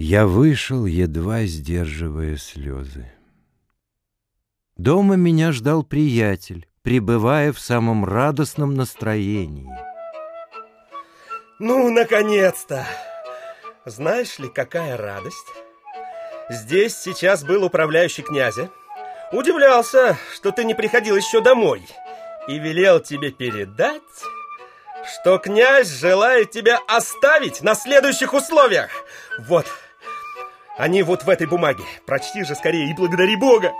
Я вышел, едва сдерживая слезы. Дома меня ждал приятель, пребывая в самом радостном настроении. Ну, наконец-то! Знаешь ли, какая радость? Здесь сейчас был управляющий князя. Удивлялся, что ты не приходил еще домой. И велел тебе передать, что князь желает тебя оставить на следующих условиях. Вот, они вот в этой бумаге. Прочти же скорее и благодари Бога.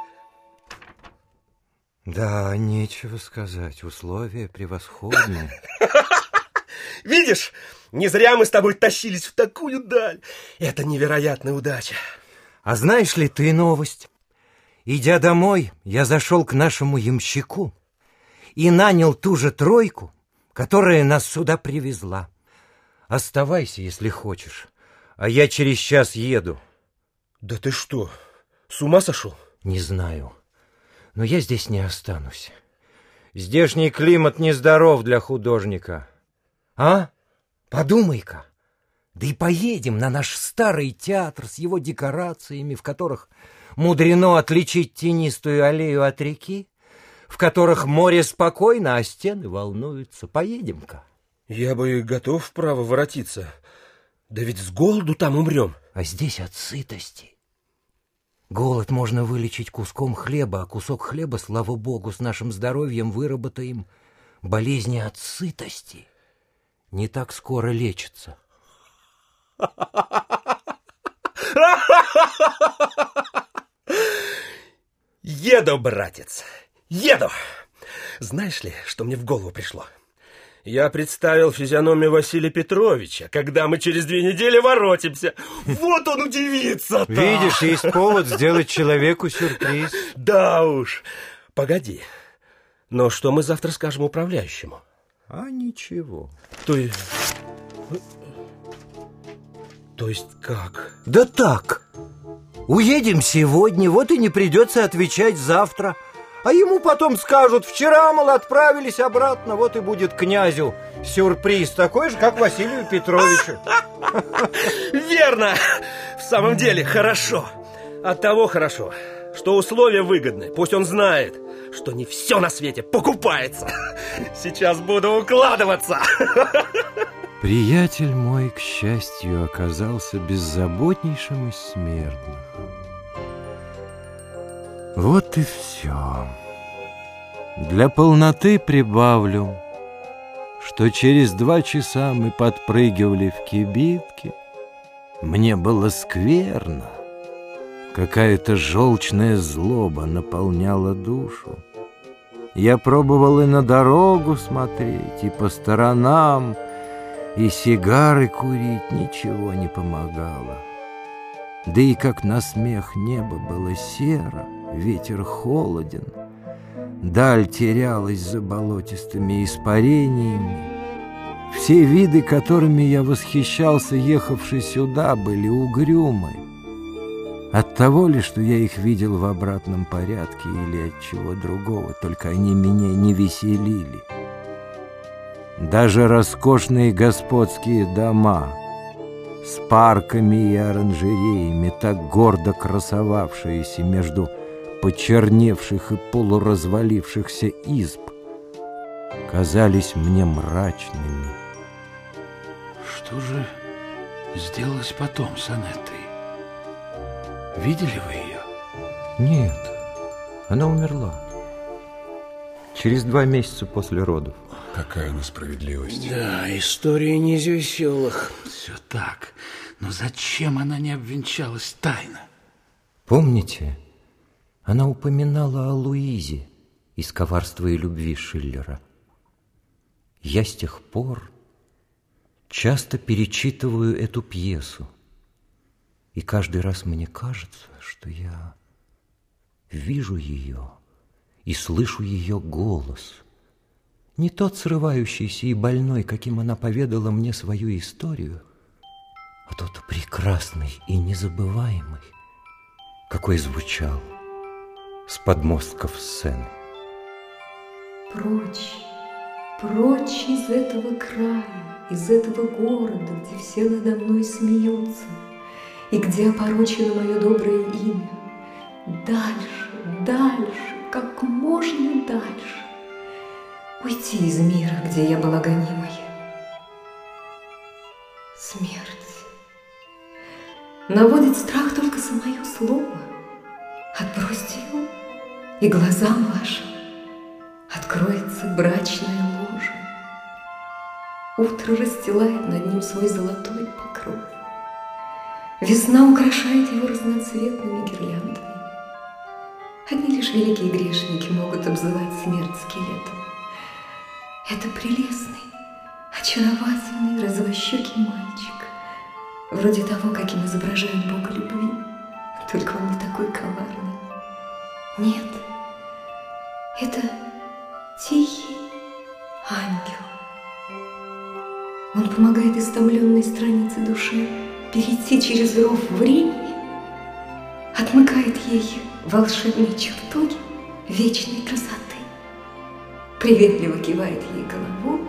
Да, нечего сказать. Условия превосходные. Видишь, не зря мы с тобой тащились в такую даль. Это невероятная удача. А знаешь ли ты новость? Идя домой, я зашел к нашему ямщику и нанял ту же тройку, которая нас сюда привезла. Оставайся, если хочешь, а я через час еду. Да ты что, с ума сошел? Не знаю но я здесь не останусь. Здешний климат нездоров для художника. А? Подумай-ка. Да и поедем на наш старый театр с его декорациями, в которых мудрено отличить тенистую аллею от реки, в которых море спокойно, а стены волнуются. Поедем-ка. Я бы готов право воротиться. Да ведь с голоду там умрем. А здесь от сытости. Голод можно вылечить куском хлеба, а кусок хлеба, слава богу, с нашим здоровьем выработаем. Болезни от сытости не так скоро лечатся. Еду, братец, еду. Знаешь ли, что мне в голову пришло? — я представил физиономию Василия Петровича, когда мы через две недели воротимся. Вот он удивится -то. Видишь, есть повод сделать человеку сюрприз. Да уж. Погоди. Но что мы завтра скажем управляющему? А ничего. То есть... То есть как? Да так. Уедем сегодня, вот и не придется отвечать завтра. А ему потом скажут, вчера, мол, отправились обратно, вот и будет князю сюрприз такой же, как Василию Петровичу. Верно! В самом деле, хорошо. От того хорошо, что условия выгодны. Пусть он знает, что не все на свете покупается. Сейчас буду укладываться. Приятель мой, к счастью, оказался беззаботнейшим из смертных. Вот и все. Для полноты прибавлю, что через два часа мы подпрыгивали в кибитке. Мне было скверно. Какая-то желчная злоба наполняла душу. Я пробовал и на дорогу смотреть, и по сторонам, и сигары курить ничего не помогало. Да и как на смех небо было серо, ветер холоден, Даль терялась за болотистыми испарениями. Все виды, которыми я восхищался, ехавший сюда, были угрюмы. От того ли, что я их видел в обратном порядке, или от чего другого, только они меня не веселили. Даже роскошные господские дома — с парками и оранжереями, так гордо красовавшиеся между почерневших и полуразвалившихся изб, казались мне мрачными. Что же сделалось потом с Анеттой? Видели вы ее? Нет, она умерла. Через два месяца после родов. Какая несправедливость. Да, история не из веселых. Все так. Но зачем она не обвенчалась тайно? Помните, она упоминала о Луизе из «Коварства и любви» Шиллера. Я с тех пор часто перечитываю эту пьесу, и каждый раз мне кажется, что я вижу ее и слышу ее голос – не тот срывающийся и больной, каким она поведала мне свою историю, а тот прекрасный и незабываемый, какой звучал с подмостков сцены. Прочь, прочь из этого края, из этого города, где все надо мной смеются. и где опорочено мое доброе имя. Дальше, дальше, как можно дальше. Уйти из мира, где я была гонимой. Смерть. Наводит страх только за мое слово. Отбросьте его, и глазам вашим откроется брачная ложа. Утро расстилает над ним свой золотой покров. Весна украшает его разноцветными гирляндами. Одни лишь великие грешники могут обзывать смерть скелетом. Это прелестный, очаровательный, розовощекий мальчик, вроде того, каким изображают Бога любви, только он не такой коварный. Нет, это тихий ангел. Он помогает истомленной странице души перейти через ров времени, отмыкает ей волшебные чертоги вечной красоты, приветливо кивает ей головой